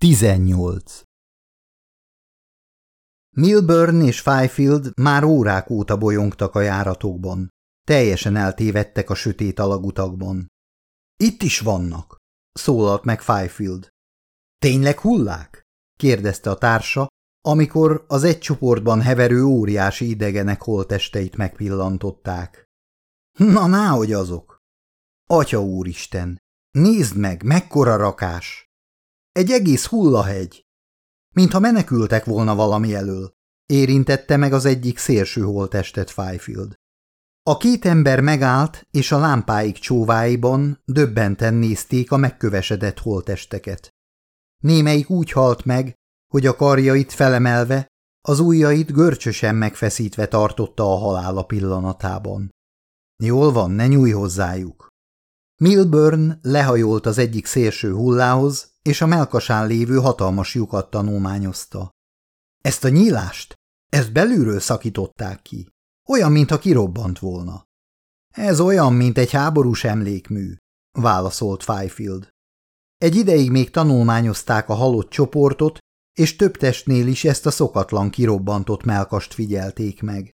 18. Milburn és Fifield már órák óta bolyongtak a járatokban. Teljesen eltévedtek a sötét alagutakban. Itt is vannak, szólalt meg Fifield. Tényleg hullák? kérdezte a társa, amikor az egy csoportban heverő óriási idegenek holtesteit megpillantották. Na, náhogy azok! Atya úristen, nézd meg, mekkora rakás! Egy egész hullahegy! Mintha menekültek volna valami elől. Érintette meg az egyik szélső holtestet Fifield. A két ember megállt, és a lámpáik csóváiban döbbenten nézték a megkövesedett holtesteket. Némelyik úgy halt meg, hogy a karjait felemelve, az ujjait görcsösen megfeszítve tartotta a halála pillanatában. Jól van, ne nyújj hozzájuk. Milburn lehajolt az egyik szélső hullához, és a melkasán lévő hatalmas lyukat tanulmányozta. Ezt a nyílást? Ezt belülről szakították ki. Olyan, mintha kirobbant volna. Ez olyan, mint egy háborús emlékmű, válaszolt Fifield. Egy ideig még tanulmányozták a halott csoportot, és több testnél is ezt a szokatlan kirobbantott melkast figyelték meg.